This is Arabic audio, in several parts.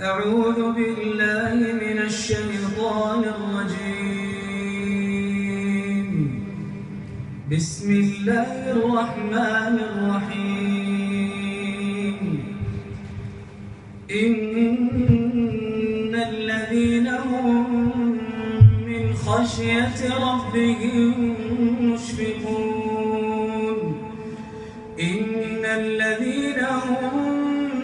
أعوذ بالله من الشيطان الرجيم. بسم الله الرحمن الرحيم. إن الذين هم من خشية ربهم مشفقون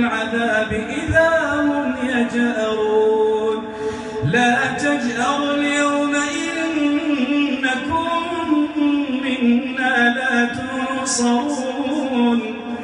بالعذاب إذا هم يجأرون. لا تجأروا اليوم إنكم منا لا تنصرون.